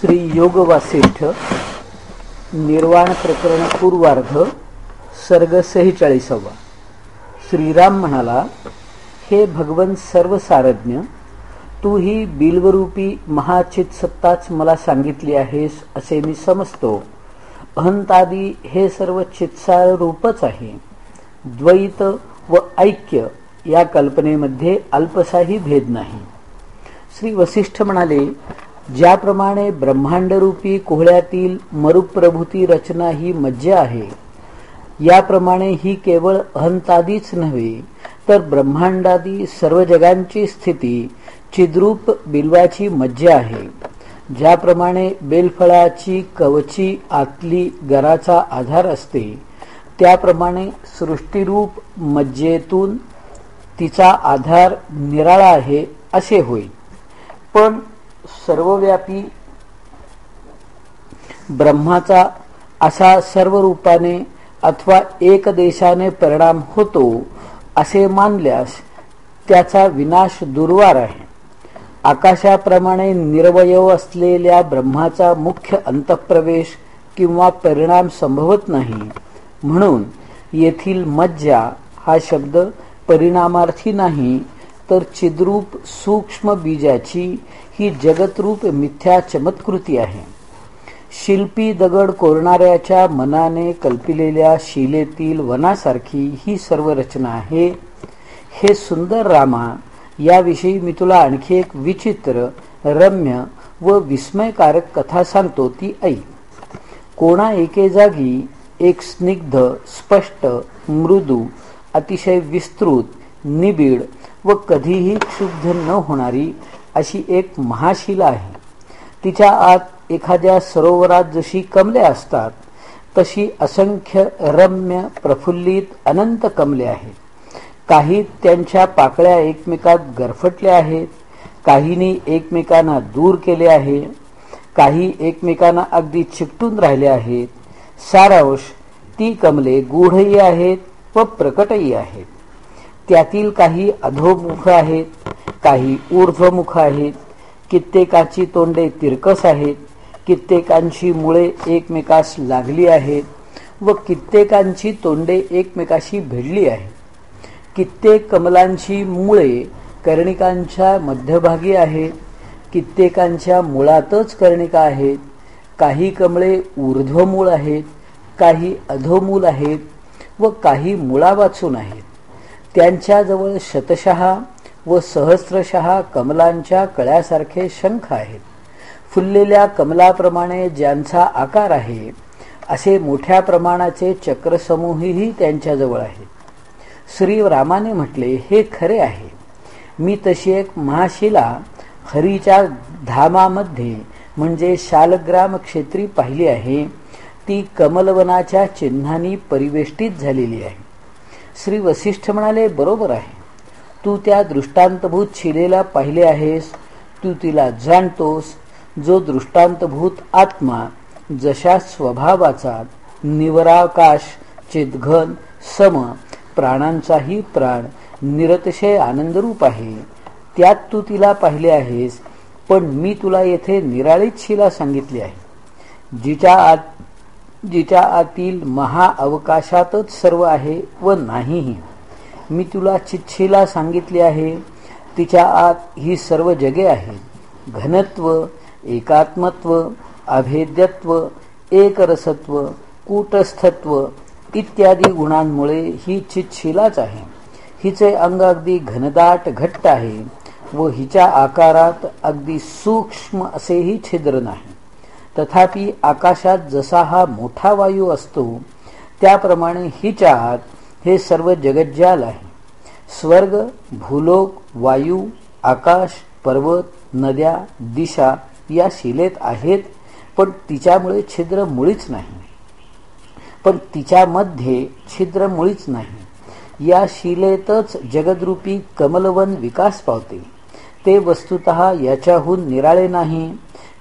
श्री योग वासिष्ठ निर्वाण प्रकरण पूर्वार्ध सर्ग सेहेचाळीसावा. श्रीराम म्हणाला हे भगवन सर्वसारज्ञ तू ही बिल्वरूपी महाचित सत्ताच मला सांगितली आहेस असे मी समजतो. अहंतादी हे सर्व चित्सार रूपच आहे. द्वैत व ऐक्य या कल्पनेमध्ये अल्पसाही भेद नाही. श्री वसिष्ठ म्हणाले ज्याप्रमाणे ब्रह्मांडरूपी कोहळ्यातील मरुप्रभूती रचना ही मज्जा आहे याप्रमाणे ही केवळ अहंतादीच नव्हे तर ब्रह्मांडादी सर्व जगांची स्थिती चिद्रूप बिल्वाची मज्जा आहे ज्याप्रमाणे बेलफळाची कवची आतली गराचा आधार असते त्याप्रमाणे सृष्टीरूप मज्जेतून तिचा आधार निराळा आहे असे होईल पण सर्वव्यापी ब्रह्माचा असा सर्व रूपाने अथवा एक देशाने परिणाम होतो असे मानल्यास त्याचा विनाश दुर्वार आहे. आकाशाप्रमाणे निर्वयव असलेल्या ब्रह्माचा मुख्य अंतप्रवेश किंवा परिणाम संभवत नाही. म्हणून येथील मज्जा हा शब्द परिणामार्थी नाही तर चिद्रूप सूक्ष्म बीजाची ही जगतरूप मिथ्या चमत्कृती आहे. शिल्पी दगड कोरणाऱ्याच्या मनाने कल्पिलेल्या शिलेतील वनासारखी ही सर्व रचना आहे. हे सुंदर रामा याविषयी मी तुला आणखी एक विचित्र रम्य व विस्मयकारक कथा सांगतो ती ऐ कोणा एके जागी एक स्निग्ध स्पष्ट मृदू अतिशय विस्तृत निबिड व कधीही क्षुब्ध न होणारी अशी एक महाशिला आहे. तिच्या आत एखाद्या सरोवरात जशी कमले असतात तशी असंख्य रम्य प्रफुल्लित अनंत कमले आहेत. काही त्यांच्या पाकळ्या एकमेकात गरफटल्या आहेत काहींनी एकमेकांना दूर केले आहे काही एकमेकांना अगदी चिकटून राहिले आहेत. सारांश ती कमले गूढही आहेत व प्रकटही आहेत. त्यातील काही अधोमुख आहेत काही ऊर्ध्वमुख आहेत. कित्येकाची तोंडे तिरकस आहेत. कित्येकांची मुळे एकमेकास लागली आहेत व कित्येकांची तोंडे एकमेकाशी भिडली आहेत. कित्येक कमलांची मुळे कर्णिकांच्या मध्यभागी आहेत. कित्येकांच्या मुळातच कर्णिका आहेत. काही कमळे ऊर्ध्वमूळ आहेत. काही अधोमूल आहेत व काही मुळा वाचून आहेत. त्यांच्याजवळ शतशः व सहस्रशहा कमलांच्या कळ्यासारखे शंख आहेत. फुललेल्या कमलाप्रमाणे ज्यांचा आकार आहे असे मोठ्या प्रमाणाचे चक्रसमूहही त्यांच्याजवळ आहेत श्री रामाने म्हटले हे खरे आहे. मी तशी एक महाशिला हरीच्या धामामध्ये म्हणजे शालग्राम क्षेत्री पाहिली आहे. ती कमलवनाच्या चिन्हांनी परिवेष्टित झालेली आहे. श्री वसिष्ठ म्हणाले बरोबर आहे. तू त्या दृष्टांतभूत शिलेला पाहिले आहेस. तू तिला जाणतोस. जो दृष्टांतभूत आत्मा जशा स्वभावाचा निवराकाश चिदघन सम प्राणांचाही प्राण निरतिशय आनंदरूप आहे. त्यात तू तिला पाहिले आहेस पण मी तुला येथे निराळीत शिला सांगितली आहे. जिच्या आत जिच्या आतील महाअवकाशातच सर्व आहे व नाहीही. मी तुला चिच्छेला सांगितले आहे तिच्या आत ही सर्व जगे आहेत घनत्व एकात्मत्व अभेद्यत्व एकरसत्व कूटस्थत्व इत्यादी गुणांमुळे ही चिच्छिलाच आहे. हिचे अंग अगदी घनदाट घट्ट आहे व हिच्या आकारात अगदी सूक्ष्म असेही छिद्र नाही. तथापि आकाशात जसा हा मोठा वायू असतो त्याप्रमाणे हिच्या आत हे सर्व जगज्जाल आहे. स्वर्ग भूलोक वायू आकाश पर्वत नद्या दिशा या शिलेत आहेत पण तिच्यामुळे छिद्र मुळीच नाही. पण तिच्यामध्ये छिद्र मुळीच नाही. या शिलेतच जगदरूपी कमलवन विकास पावते. ते वस्तुत याच्याहून निराळे नाही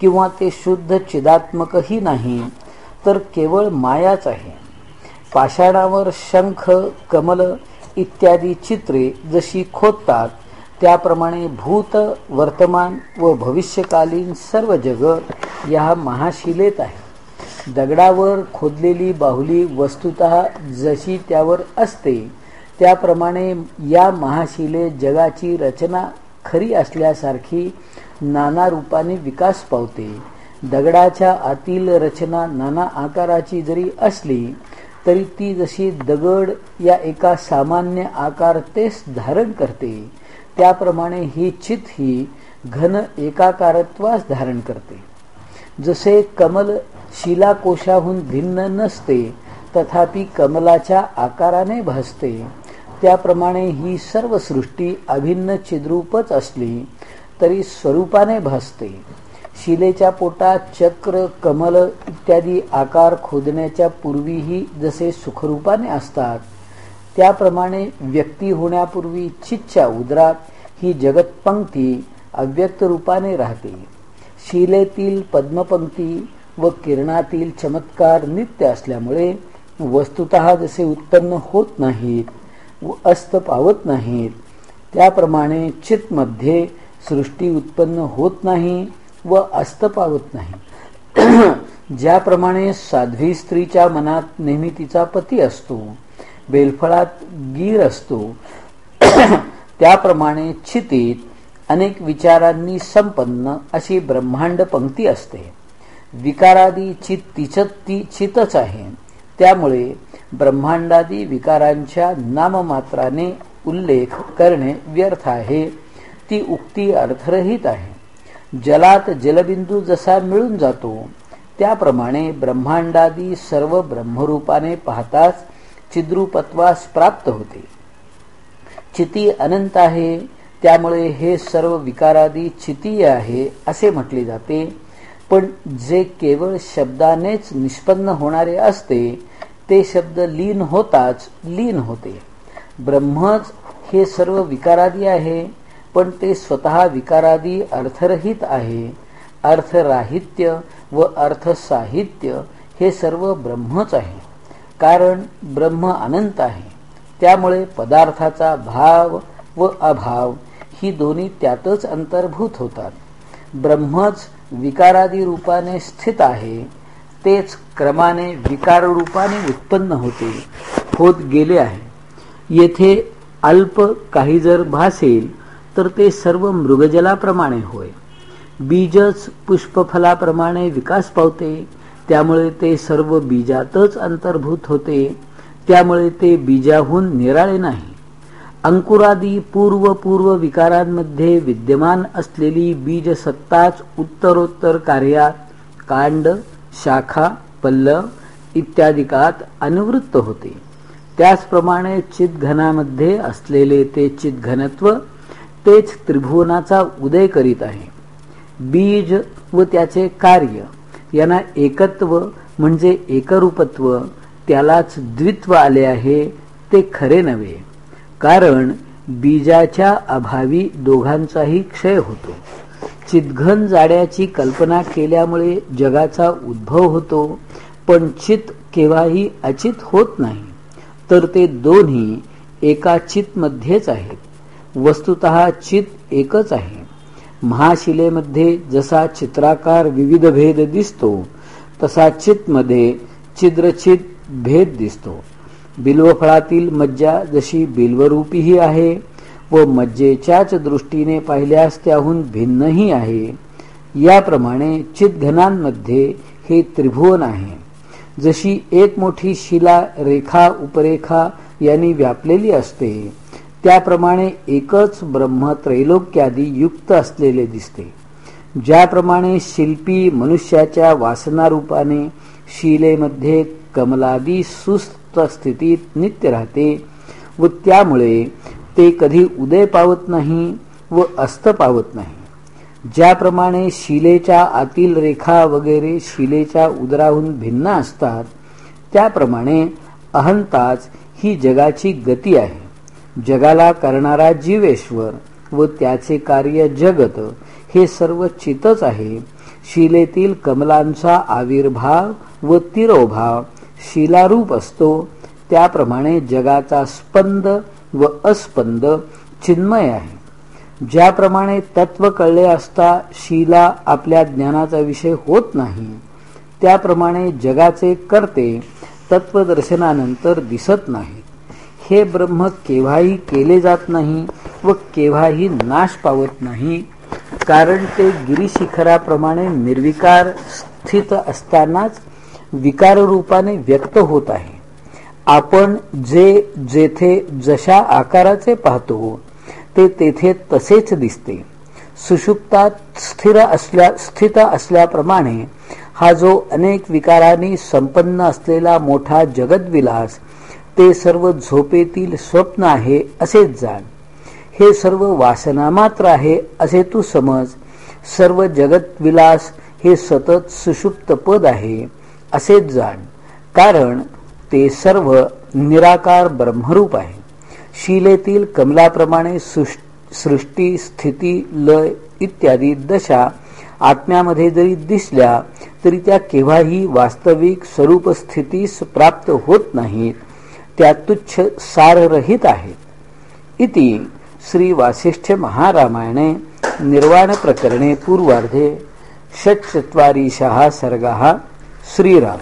किंवा ते शुद्ध चिदात्मकही नाही तर केवळ मायाच आहे. पाषाणावर शंख कमल इत्यादी चित्रे जशी खोदतात त्याप्रमाणे भूत वर्तमान व भविष्यकालीन सर्व जग या महाशिलेत आहे. दगडावर खोदलेली बाहुली वस्तुत जशी त्यावर असते त्याप्रमाणे या महाशिले जगाची रचना खरी असल्यासारखी नाना रूपाने विकास पावते. दगडाच्या आतील रचना नाना आकाराची जरी असली तरी ती जशी दगड या एका सामान्य आकार तेच धारण करते. त्याप्रमाणे ही चित ही घन एकाकारत्वास धारण करते. जसे कमल शिलाकोशाहून भिन्न नसते तथापि कमलाच्या आकाराने भासते. त्याप्रमाणे ही सर्व सृष्टी अभिन्न चिद्रूपच असली तरी स्वरूपाने भासते. शिलेच्या पोटात चक्र कमल इत्यादी आकार खोदण्याच्या पूर्वीही जसे सुखरूपाने असतात त्याप्रमाणे व्यक्ती होण्यापूर्वी चिच्छा उदरात ही जगतपंक्ती अव्यक्त रूपाने राहते. शिलेतील पद्मपंक्ती व किरणातील चमत्कार नित्य असल्यामुळे वस्तुत जसे उत्पन्न होत नाहीत व अस्त पावत नाहीत त्याप्रमाणे चितमध्ये सृष्टी उत्पन्न होत नाही व अस्त पावत नाही. ज्याप्रमाणे साध्वी स्त्रीच्या मनात नेहमी तिचा पती असतो बेलफळात गीर असतो त्याप्रमाणे छितीत अनेक विचारांनी संपन्न अशी ब्रह्मांड पंक्ती असते. विकारादी चित तिचत ती चितच आहे. त्यामुळे ब्रह्मांडादी विकारांच्या नाममात्राने उल्लेख करणे व्यर्थ आहे. ती उक्ती अर्थरहित आहे. जलात जलबिंदू जसा मिळून जातो त्याप्रमाणे ब्रह्मांडादी सर्व ब्रह्मरूपाने पाहताच चिद्रूपत्वास प्राप्त होते. चिती अनंत आहे त्यामुळे हे सर्व विकारादी चितीय आहे असे म्हटले जाते. पण जे केवळ शब्दानेच निष्पन्न होणारे असते ते शब्द लीन होताच लीन होते. ब्रह्मच हे सर्व विकारादी आहे पण ते स्वतः विकारादी अर्थरहित आहे. अर्थराहित्य व अर्थसाहित्य हे सर्व ब्रह्मच आहे. कारण ब्रह्म अनंत आहे. त्यामुळे पदार्थाचा भाव व अभाव ही दोन्ही त्यातच अंतर्भूत होतात. ब्रह्मच विकारादी रूपाने स्थित आहे. तेच क्रमाने विकार रूपाने उत्पन्न होते होत गेले आहे. येथे अल्प काही जर भासेल तर ते सर्व मृगजलाप्रमाणे होय. बीजच पुष्पफलाप्रमाणे विकास पावते त्यामुळे ते सर्व बीजातच अंतर्भूत होते त्यामुळे ते बीजाहून निराळे नाही. अंकुरादी पूर्व पूर्व विकारांमध्ये विद्यमान असलेली बीज सत्ताच उत्तरोत्तर कार्यात कांड शाखा पल्लव इत्यादिकात अनुवृत्त होते. त्याचप्रमाणे चितघनामध्ये असलेले ते चितघनत्व तेच त्रिभुवनाचा उदय करीत आहे. बीज व त्याचे कार्य यांना एकत्व म्हणजे एकरूपत्व त्यालाच द्वित्व आले आहे ते खरे नव्हे. कारण बीजाच्या अभावी दोघांचाही क्षय होतो. चितघन जाड्याची कल्पना केल्यामुळे जगाचा उद्भव होतो पण चित केव्हाही अचित होत नाही तर ते दोन्ही एका चितमध्येच आहेत. वस्तुत चित एकच आहे. महाशिलेमध्ये जसा चित्राकार विविध भेद दिसतो तसा चितमध्ये छिद्रचित भेद दिसतो. बिल्वफळातील मज्जा जशी बिल्वरूपीही आहे व मज्जेच्याच दृष्टीने पाहिल्यास त्याहून भिन्नही आहे. याप्रमाणे चितघनांमध्ये हे त्रिभुवन आहे. जशी एक मोठी शिला रेखा उपरेखा यांनी व्यापलेली असते त्याप्रमाणे एकच ब्रह्म त्रैलोक्यादी युक्त असलेले दिसते. ज्याप्रमाणे शिल्पी मनुष्याच्या वासनारूपाने शिलेमध्ये कमलादी सुस्त स्थितीत नित्य राहते व त्यामुळे ते कधी उदय पावत नाही व अस्त पावत नाही. ज्याप्रमाणे शिलेच्या आतील रेखा वगैरे शिलेच्या उदराहून भिन्न असतात त्याप्रमाणे अहंताच ही जगाची गती आहे. जगाला करणारा जीवेश्वर व त्याचे कार्य जगत हे सर्व चितच आहे. शिलेतील कमलांचा आविर्भाव व तिरोभाव शिलारूप असतो. त्याप्रमाणे जगाचा स्पंद व अस्पंद चिन्मय आहे. ज्याप्रमाणे तत्व कळले असता शिला आपल्या ज्ञानाचा विषय होत नाही त्याप्रमाणे जगाचे करते तत्वदर्शनानंतर दिसत नाही हे ब्रह्म केव्हाही केले जात नाही व केव्हाही नाश पावत नाही. कारण ते गिरीशिखराप्रमाणे निर्विकार स्थित असतानाच विकार रूपाने व्यक्त होत आहे. आपण जे जेथे जशा आकाराचे पाहतो ते तेथे तसेच दिसते. सुषुप्तात स्थिर असल्या स्थित असल्याप्रमाणे हा जो अनेक विकारांनी संपन्न असलेला मोठा जगद्विलास ते सर्व झोपेतील स्वप्न आहे असेच जाण. हे सर्व वासना मात्र आहे असे तू समज. सर्व जगतविलास हे सतत सुषुप्त पद आहे असेच जाण. कारण ते सर्व निराकार ब्रह्मरूप आहे. शिलेतील कमलाप्रमाणे सृष्टी स्थिती लय इत्यादी दशा आत्म्यामध्ये जरी दिसल्या तरी त्या केव्हाही वास्तविक स्वरूप स्थितीस प्राप्त होत नाहीत. त्या तुच्छ साररहित आहेत इति श्री वासिष्ठ महारामायणे निर्वाण प्रकरणे पूर्वार्धे षट्चत्वारिशः सर्गः श्रीराम.